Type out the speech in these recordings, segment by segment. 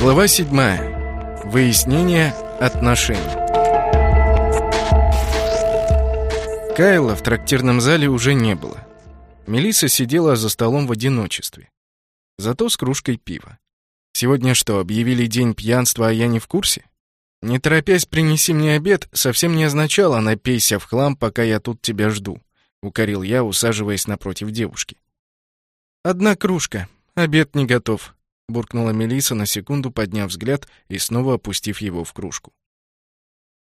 Глава 7. Выяснение отношений. Кайла в трактирном зале уже не было. Мелиса сидела за столом в одиночестве. Зато с кружкой пива. Сегодня что, объявили день пьянства, а я не в курсе? Не торопясь, принеси мне обед, совсем не означало напейся в хлам, пока я тут тебя жду, укорил я, усаживаясь напротив девушки. Одна кружка, обед не готов, буркнула Мелиса на секунду, подняв взгляд и снова опустив его в кружку.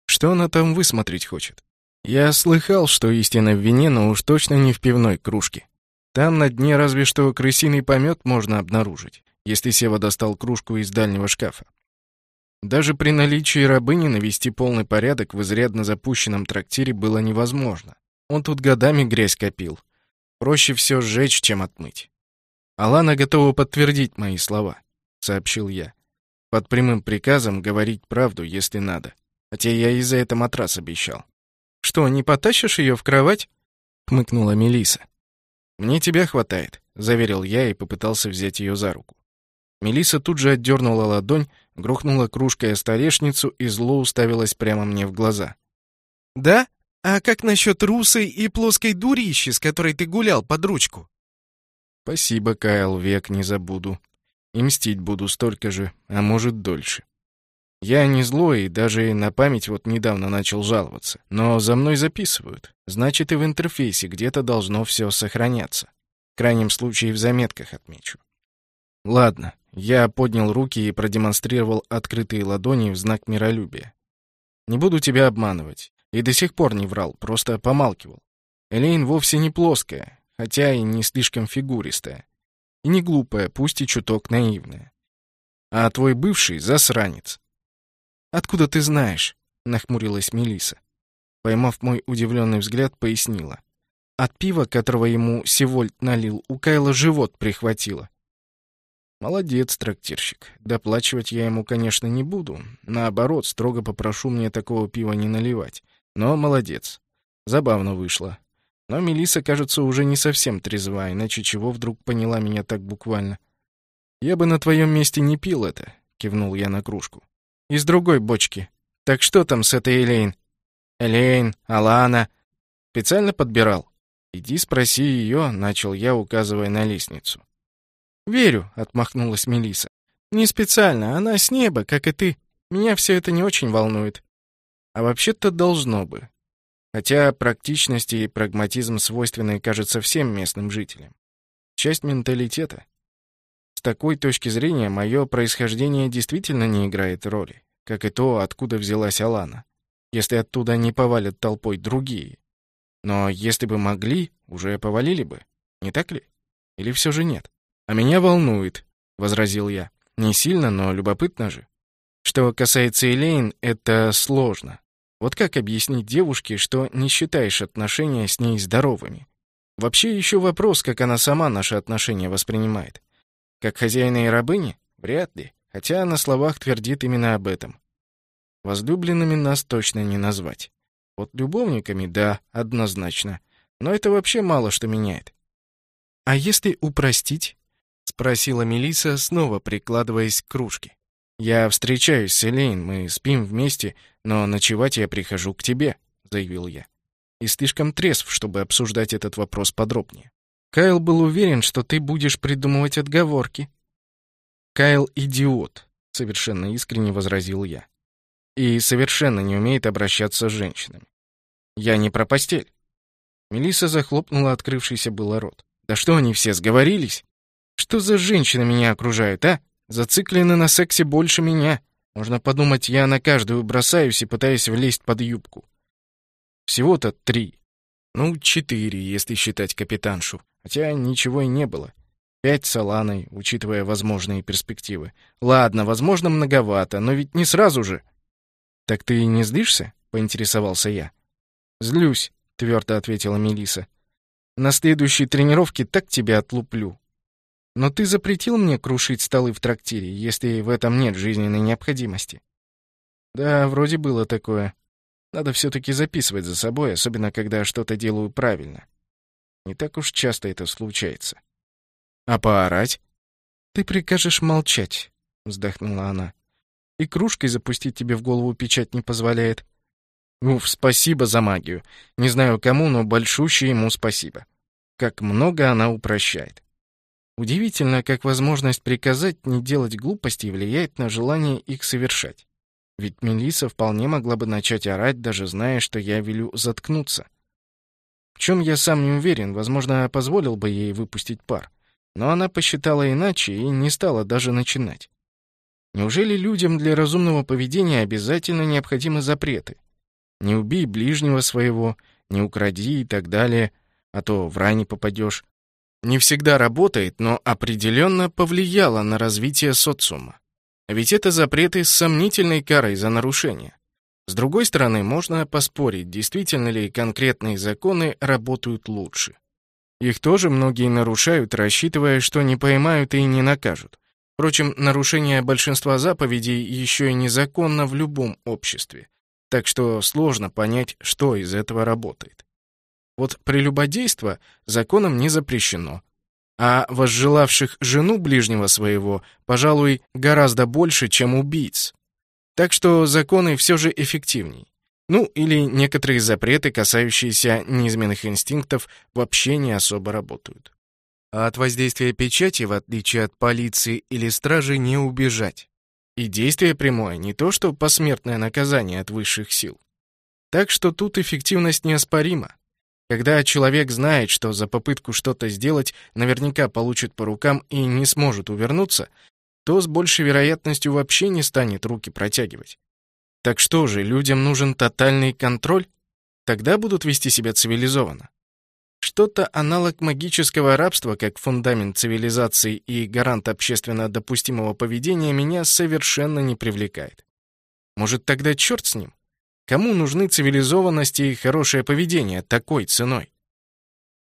Что она там высмотреть хочет? Я слыхал, что истина в вине, но уж точно не в пивной кружке. Там на дне разве что крысиный помет можно обнаружить, если Сева достал кружку из дальнего шкафа. Даже при наличии рабыни навести полный порядок в изрядно запущенном трактире было невозможно. Он тут годами грязь копил. Проще все сжечь, чем отмыть. Алана готова подтвердить мои слова, сообщил я. Под прямым приказом говорить правду, если надо. Хотя я и за это матрас обещал. Что, не потащишь ее в кровать? хмыкнула Мелиса. Мне тебя хватает, заверил я и попытался взять ее за руку. Мелиса тут же отдернула ладонь, грохнула кружкой о столешницу и зло уставилась прямо мне в глаза. «Да? А как насчет русой и плоской дурищи, с которой ты гулял под ручку?» Спасибо, Кайл, век не забуду. И мстить буду столько же, а может дольше. Я не злой и даже на память вот недавно начал жаловаться. Но за мной записывают. Значит, и в интерфейсе где-то должно все сохраняться. В крайнем случае в заметках отмечу. Ладно, я поднял руки и продемонстрировал открытые ладони в знак миролюбия. Не буду тебя обманывать. И до сих пор не врал, просто помалкивал. Элейн вовсе не плоская, хотя и не слишком фигуристая. И не глупая, пусть и чуток наивная. А твой бывший — засранец. «Откуда ты знаешь?» — нахмурилась Мелиса. Поймав мой удивленный взгляд, пояснила. От пива, которого ему Севольд налил, у Кайла живот прихватило. Молодец, трактирщик. Доплачивать я ему, конечно, не буду. Наоборот, строго попрошу мне такого пива не наливать. Но молодец. Забавно вышло. Но Мелиса, кажется, уже не совсем трезва, иначе чего вдруг поняла меня так буквально. «Я бы на твоем месте не пил это», — кивнул я на кружку. «Из другой бочки. Так что там с этой Элейн?» «Элейн, Алана...» «Специально подбирал?» «Иди спроси ее», — начал я, указывая на лестницу. «Верю», — отмахнулась Мелиса. «Не специально, она с неба, как и ты. Меня все это не очень волнует. А вообще-то должно бы. Хотя практичность и прагматизм свойственны, кажется, всем местным жителям. Часть менталитета. С такой точки зрения мое происхождение действительно не играет роли, как и то, откуда взялась Алана, если оттуда не повалят толпой другие. Но если бы могли, уже повалили бы, не так ли? Или все же нет? А меня волнует, — возразил я. Не сильно, но любопытно же. Что касается Элейн, это сложно. Вот как объяснить девушке, что не считаешь отношения с ней здоровыми? Вообще еще вопрос, как она сама наши отношения воспринимает. Как хозяина и рабыни? Вряд ли. Хотя на словах твердит именно об этом. Возлюбленными нас точно не назвать. Вот любовниками, да, однозначно. Но это вообще мало что меняет. А если упростить? спросила Мелиса, снова прикладываясь к кружке. «Я встречаюсь с Элейн, мы спим вместе, но ночевать я прихожу к тебе», — заявил я. И слишком трезв, чтобы обсуждать этот вопрос подробнее. Кайл был уверен, что ты будешь придумывать отговорки. Кайл — идиот, — совершенно искренне возразил я. И совершенно не умеет обращаться с женщинами. Я не про постель. Мелисса захлопнула открывшийся было рот. Да что они все сговорились? Что за женщины меня окружают, а? Зациклены на сексе больше меня. Можно подумать, я на каждую бросаюсь и пытаюсь влезть под юбку. Всего-то три. Ну, четыре, если считать капитаншу. Хотя ничего и не было. Пять с Аланой, учитывая возможные перспективы. Ладно, возможно, многовато, но ведь не сразу же. Так ты не злишься? поинтересовался я. Злюсь, твердо ответила Мелиса. На следующей тренировке так тебя отлуплю. Но ты запретил мне крушить столы в трактире, если в этом нет жизненной необходимости. Да, вроде было такое. Надо все-таки записывать за собой, особенно когда что-то делаю правильно. Не так уж часто это случается. А поорать? Ты прикажешь молчать. вздохнула она. «И кружкой запустить тебе в голову печать не позволяет». «Уф, спасибо за магию. Не знаю кому, но большущее ему спасибо. Как много она упрощает». Удивительно, как возможность приказать не делать глупостей влияет на желание их совершать. Ведь Мелиса вполне могла бы начать орать, даже зная, что я велю заткнуться. В чем я сам не уверен, возможно, позволил бы ей выпустить пар. Но она посчитала иначе и не стала даже начинать. Неужели людям для разумного поведения обязательно необходимы запреты? Не убей ближнего своего, не укради и так далее, а то в рай не попадешь. Не всегда работает, но определенно повлияло на развитие социума. Ведь это запреты с сомнительной карой за нарушение. С другой стороны, можно поспорить, действительно ли конкретные законы работают лучше. Их тоже многие нарушают, рассчитывая, что не поймают и не накажут. Впрочем, нарушение большинства заповедей еще и незаконно в любом обществе. Так что сложно понять, что из этого работает. Вот прелюбодейство законом не запрещено, а возжелавших жену ближнего своего, пожалуй, гораздо больше, чем убийц. Так что законы все же эффективней. Ну, или некоторые запреты, касающиеся неизменных инстинктов, вообще не особо работают. А от воздействия печати, в отличие от полиции или стражи, не убежать. И действие прямое, не то что посмертное наказание от высших сил. Так что тут эффективность неоспорима. Когда человек знает, что за попытку что-то сделать наверняка получит по рукам и не сможет увернуться, то с большей вероятностью вообще не станет руки протягивать. Так что же, людям нужен тотальный контроль? Тогда будут вести себя цивилизованно. Что-то аналог магического рабства, как фундамент цивилизации и гарант общественно допустимого поведения, меня совершенно не привлекает. Может, тогда черт с ним? Кому нужны цивилизованность и хорошее поведение такой ценой?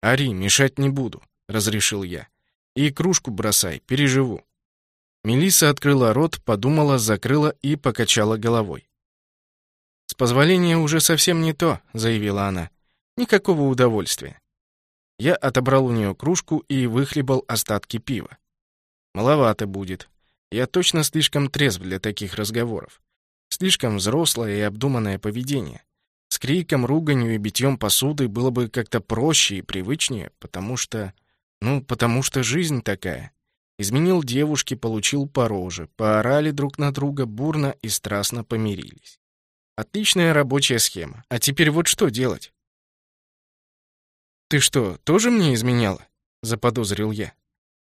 «Ари, мешать не буду», — разрешил я. «И кружку бросай, переживу». Мелиса открыла рот, подумала, закрыла и покачала головой. «С позволения уже совсем не то», — заявила она. «Никакого удовольствия». Я отобрал у нее кружку и выхлебал остатки пива. Маловато будет. Я точно слишком трезв для таких разговоров. Слишком взрослое и обдуманное поведение. С криком, руганью и битьем посуды было бы как-то проще и привычнее, потому что... Ну, потому что жизнь такая. Изменил девушке, получил по роже, поорали друг на друга, бурно и страстно помирились. Отличная рабочая схема. А теперь вот что делать? «Ты что, тоже мне изменяла?» — заподозрил я.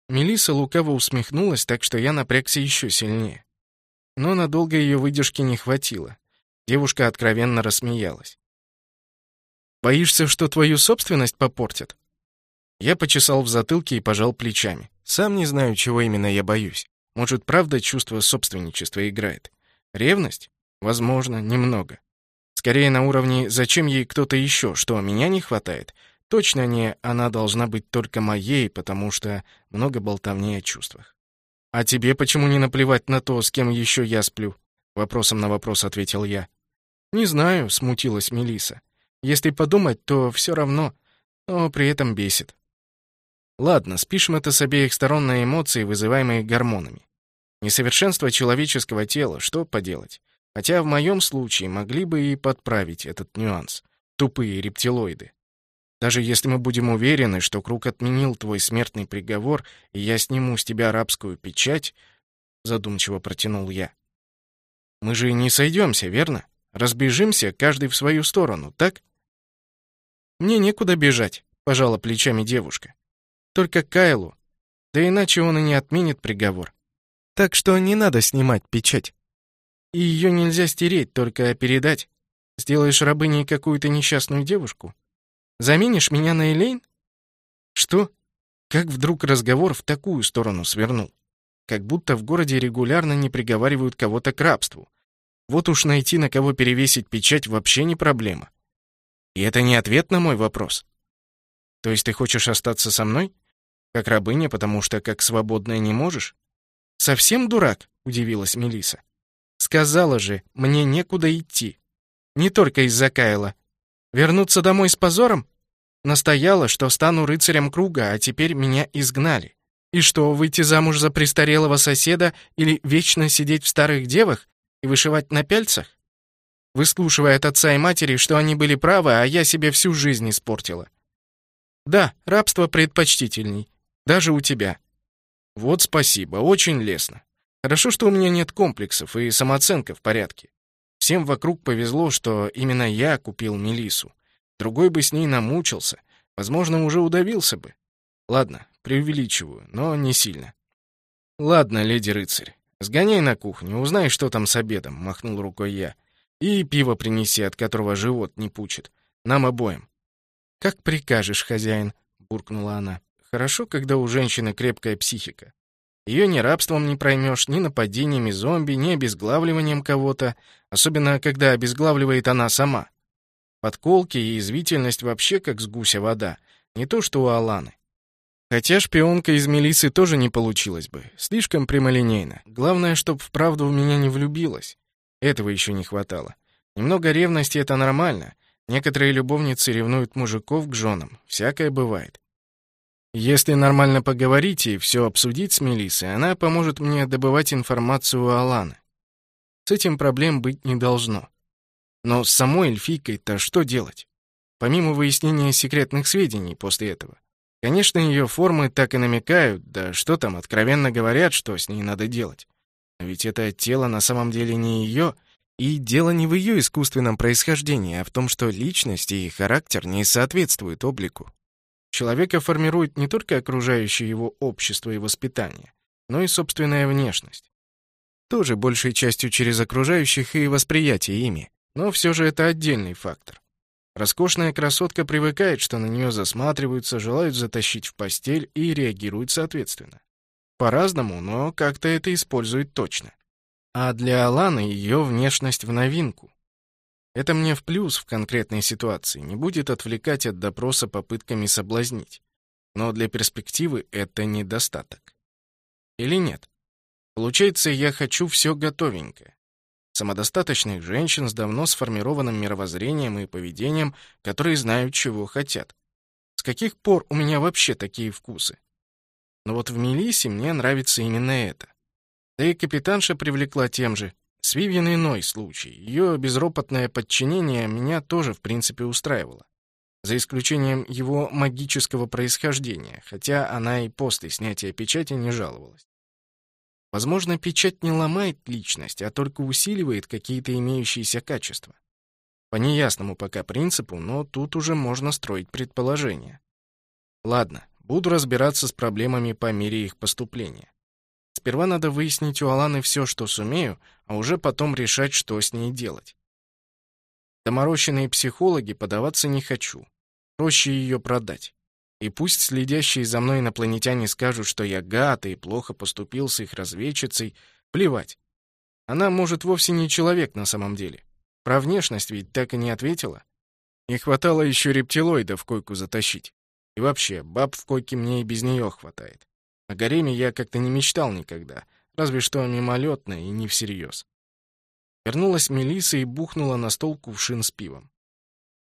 Мелисса лукаво усмехнулась, так что я напрягся еще сильнее. Но надолго ее выдержки не хватило. Девушка откровенно рассмеялась. «Боишься, что твою собственность попортят?» Я почесал в затылке и пожал плечами. Сам не знаю, чего именно я боюсь. Может, правда чувство собственничества играет? Ревность? Возможно, немного. Скорее на уровне «зачем ей кто-то еще, что меня не хватает?» Точно не «она должна быть только моей», потому что много болтовни о чувствах. «А тебе почему не наплевать на то, с кем еще я сплю?» Вопросом на вопрос ответил я. «Не знаю», — смутилась Мелиса. «Если подумать, то все равно, но при этом бесит». Ладно, спишем это с обеих сторон на эмоции, вызываемые гормонами. Несовершенство человеческого тела, что поделать? Хотя в моем случае могли бы и подправить этот нюанс. Тупые рептилоиды. Даже если мы будем уверены, что Круг отменил твой смертный приговор, и я сниму с тебя арабскую печать, задумчиво протянул я. Мы же не сойдемся, верно? Разбежимся, каждый в свою сторону, так? Мне некуда бежать, пожала плечами девушка. Только Кайлу. Да иначе он и не отменит приговор. Так что не надо снимать печать. И ее нельзя стереть, только передать. Сделаешь рабыней какую-то несчастную девушку, Заменишь меня на Элейн? Что? Как вдруг разговор в такую сторону свернул? Как будто в городе регулярно не приговаривают кого-то к рабству. Вот уж найти, на кого перевесить печать, вообще не проблема. И это не ответ на мой вопрос. То есть ты хочешь остаться со мной? Как рабыня, потому что как свободная не можешь? Совсем дурак? Удивилась Мелиса. Сказала же, мне некуда идти. Не только из-за Кайла, Вернуться домой с позором? Настояла, что стану рыцарем круга, а теперь меня изгнали. И что, выйти замуж за престарелого соседа или вечно сидеть в старых девах и вышивать на пяльцах? Выслушивая от отца и матери, что они были правы, а я себе всю жизнь испортила. Да, рабство предпочтительней. Даже у тебя. Вот спасибо, очень лестно. Хорошо, что у меня нет комплексов и самооценка в порядке. Всем вокруг повезло, что именно я купил Мелису. Другой бы с ней намучился, возможно, уже удавился бы. Ладно, преувеличиваю, но не сильно. Ладно, леди-рыцарь, сгоняй на кухню, узнай, что там с обедом, махнул рукой я. И пиво принеси, от которого живот не пучит. Нам обоим. Как прикажешь, хозяин, буркнула она. Хорошо, когда у женщины крепкая психика. Ее ни рабством не проймешь, ни нападениями зомби, ни обезглавливанием кого-то, особенно когда обезглавливает она сама. Подколки и извительность вообще как с гуся вода, не то что у Аланы. Хотя шпионка из милиции тоже не получилось бы, слишком прямолинейно. Главное, чтоб вправду в меня не влюбилась. Этого еще не хватало. Немного ревности — это нормально. Некоторые любовницы ревнуют мужиков к женам. Всякое бывает. Если нормально поговорить и все обсудить с Мелиссой, она поможет мне добывать информацию у Аланы. С этим проблем быть не должно. Но с самой эльфийкой-то что делать? Помимо выяснения секретных сведений после этого. Конечно, ее формы так и намекают, да что там, откровенно говорят, что с ней надо делать. Но ведь это тело на самом деле не ее, и дело не в ее искусственном происхождении, а в том, что личность и характер не соответствуют облику. Человека формирует не только окружающее его общество и воспитание, но и собственная внешность. Тоже большей частью через окружающих и восприятие ими, но все же это отдельный фактор. Роскошная красотка привыкает, что на нее засматриваются, желают затащить в постель и реагируют соответственно. По-разному, но как-то это используют точно. А для Аланы ее внешность в новинку. Это мне в плюс в конкретной ситуации, не будет отвлекать от допроса попытками соблазнить. Но для перспективы это недостаток. Или нет? Получается, я хочу все готовенькое самодостаточных женщин с давно сформированным мировоззрением и поведением, которые знают, чего хотят. С каких пор у меня вообще такие вкусы? Но вот в Мелисе мне нравится именно это. Да и капитанша привлекла тем же. С Вивьен иной случай. Ее безропотное подчинение меня тоже, в принципе, устраивало. За исключением его магического происхождения, хотя она и после снятия печати не жаловалась. Возможно, печать не ломает личность, а только усиливает какие-то имеющиеся качества. По неясному пока принципу, но тут уже можно строить предположения. Ладно, буду разбираться с проблемами по мере их поступления. Сперва надо выяснить у Аланы все, что сумею, а уже потом решать, что с ней делать. Доморощенные психологи подаваться не хочу. Проще ее продать. И пусть следящие за мной инопланетяне скажут, что я гад и плохо поступил с их разведчицей, плевать. Она, может, вовсе не человек на самом деле. Про внешность ведь так и не ответила. Не хватало еще рептилоида в койку затащить. И вообще, баб в койке мне и без нее хватает. О гареме я как-то не мечтал никогда, разве что мимолетно и не всерьез. Вернулась Мелиса и бухнула на стол кувшин с пивом.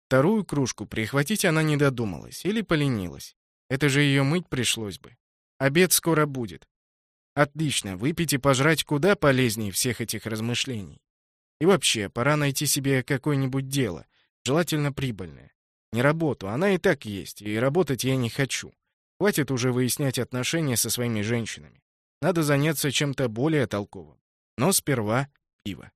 Вторую кружку прихватить она не додумалась или поленилась. Это же ее мыть пришлось бы. Обед скоро будет. Отлично, выпить и пожрать куда полезнее всех этих размышлений. И вообще, пора найти себе какое-нибудь дело, желательно прибыльное. Не работу, она и так есть, и работать я не хочу. Хватит уже выяснять отношения со своими женщинами. Надо заняться чем-то более толковым. Но сперва пиво.